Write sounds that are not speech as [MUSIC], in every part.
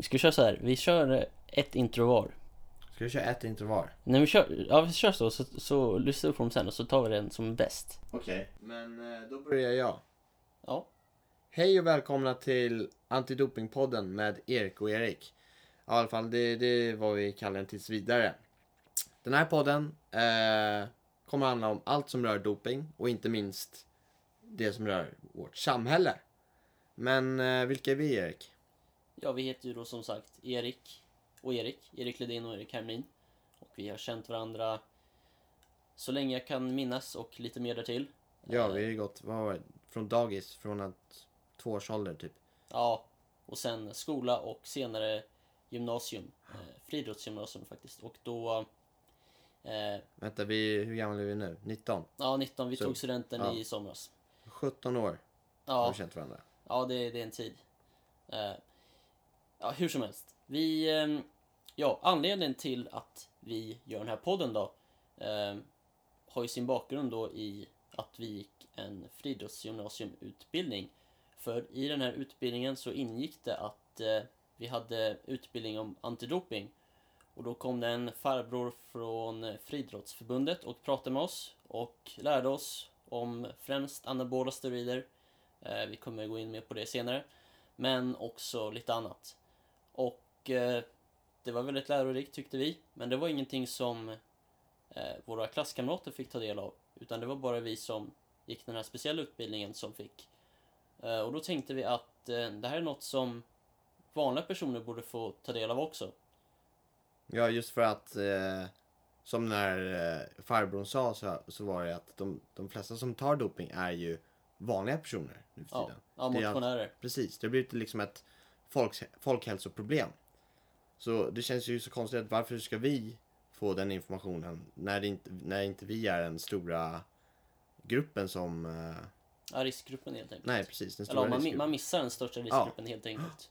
Vi ska köra så här. Vi kör eh, ett intro var. Ska vi köra ett intro var? När vi kör, ja vi kör så, så, så lyssnar vi på dem sen och så tar vi den som är bäst. Okej. Men eh, då börjar jag. Ja. Hej och välkomna till Antidopingpodden med Erik och Erik. I alla fall, det, det är vad vi kallar den tills vidare. Den här podden eh, kommer handla om allt som rör doping och inte minst det som rör vårt samhälle. Men eh, vilka är vi, Erik? Ja, vi heter ju då som sagt Erik och Erik. Erik Ledin och Erik Hermelin. Och vi har känt varandra så länge jag kan minnas och lite mer därtill. Ja, Eh, vi har ju gått vad var det? från dagis, från att två års ålder typ. Ja, och sen skola och senare gymnasium. Eh, friidrottsgymnasium faktiskt. Och då... Eh, Vänta, vi, hur gamla är vi nu? 19? ja, 19. Vi Så, tog studenten ja. i somras. 17 år har Ja, vi känt varandra. ja det, det är en tid. Eh, ja, hur som helst. Vi... Ehm, ja, anledningen till att vi gör den här podden då eh, har ju sin bakgrund då i att vi gick en friidrottsgymnasiumutbildning. För i den här utbildningen så ingick det att eh, vi hade utbildning om antidoping. Och då kom det en farbror från Friidrottsförbundet och pratade med oss och lärde oss om främst anabola steroider. Eh, vi kommer gå in mer på det senare. Men också lite annat. Och eh, det var väldigt lärorikt tyckte vi. Men det var ingenting som eh, våra klasskamrater fick ta del av. Utan det var bara vi som gick den här speciella utbildningen som fick. Eh, och då tänkte vi att det här är något som vanliga personer borde få ta del av också. Ja, just för att som när farbrorn sa så, så var det att de, de flesta som tar doping är ju vanliga personer nu för Ja, tiden. ja är motionärer. Precis, det har blivit liksom ett folks, folkhälsoproblem. Så det känns ju så konstigt att varför ska vi få den informationen när, inte, när inte vi är den stora gruppen som... Eh, Ja, riskgruppen helt enkelt. nej, precis, den Eller stora ja, man, man missar den största riskgruppen helt enkelt.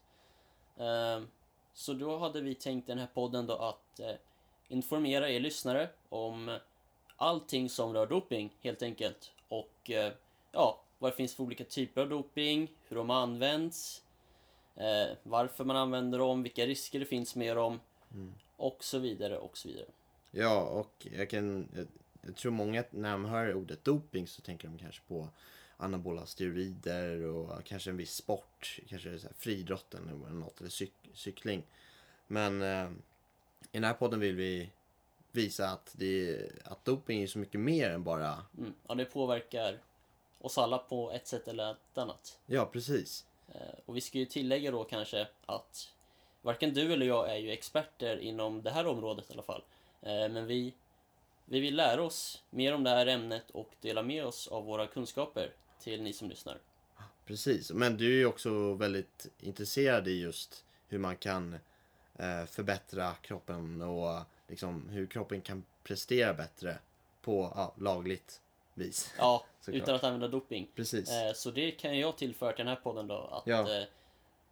Ehm, så då hade vi tänkt i den här podden då att eh, informera er lyssnare om allting som rör doping helt enkelt. Och eh, ja, vad det finns för olika typer av doping, hur de används, eh, varför man använder dem, vilka risker det finns med dem Mm. och så vidare och så vidare. Ja, och jag kan... Jag, jag tror många när de hör ordet doping så tänker de kanske på anabola steroider och kanske en viss sport, kanske så här friidrotten eller något, eller cyk, cykling. Men eh, i den här podden vill vi visa att, det, att doping är så mycket mer än bara... Mm. Ja, det påverkar oss alla på ett sätt eller ett annat. Ja, precis. Eh, och vi ska ju tillägga då kanske att varken du eller jag är ju experter inom det här området i alla fall. Eh, men vi, vi vill lära oss mer om det här ämnet och dela med oss av våra kunskaper till ni som lyssnar. Precis, men du är ju också väldigt intresserad i just hur man kan eh, förbättra kroppen och liksom hur kroppen kan prestera bättre på ja, lagligt vis. Ja, [LAUGHS] utan att använda doping. Precis. Eh, Så det kan jag tillföra till den här podden då. Att Ja. eh,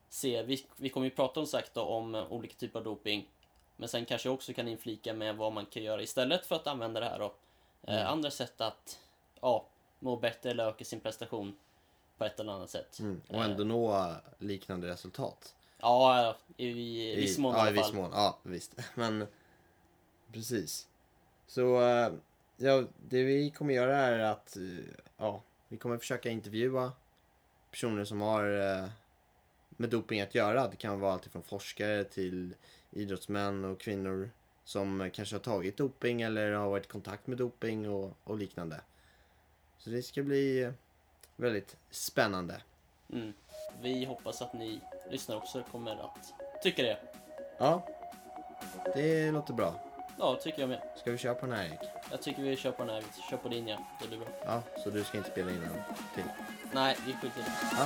se, vi, vi kommer ju prata om sagt då om eh, olika typer av doping. Men sen kanske jag också kan inflika med vad man kan göra istället för att använda det här då. Eh, Mm. Andra sätt att ja, må bättre eller öka sin prestation på ett eller annat sätt. Mm. Och ändå nå liknande resultat. Ja, i, i viss mån i ja, i alla viss fall. mån. Ja, visst. [LAUGHS] Men precis. Så eh, ja, det vi kommer göra är att eh, ja, vi kommer försöka intervjua personer som har eh, med doping att göra. Det kan vara allt från forskare till idrottsmän och kvinnor som kanske har tagit doping eller har varit i kontakt med doping och, och liknande. Så det ska bli eh, väldigt spännande. Mm. Vi hoppas att ni lyssnare också kommer att tycka det. Ja, det låter bra. Ja, tycker jag med. Ska vi köra på den här Erik? Jag tycker vi kör på den här. Vi kör på din ja. Det blir bra. Ja, så du ska inte spela in den till? Nej, vi skiter i det. Ja,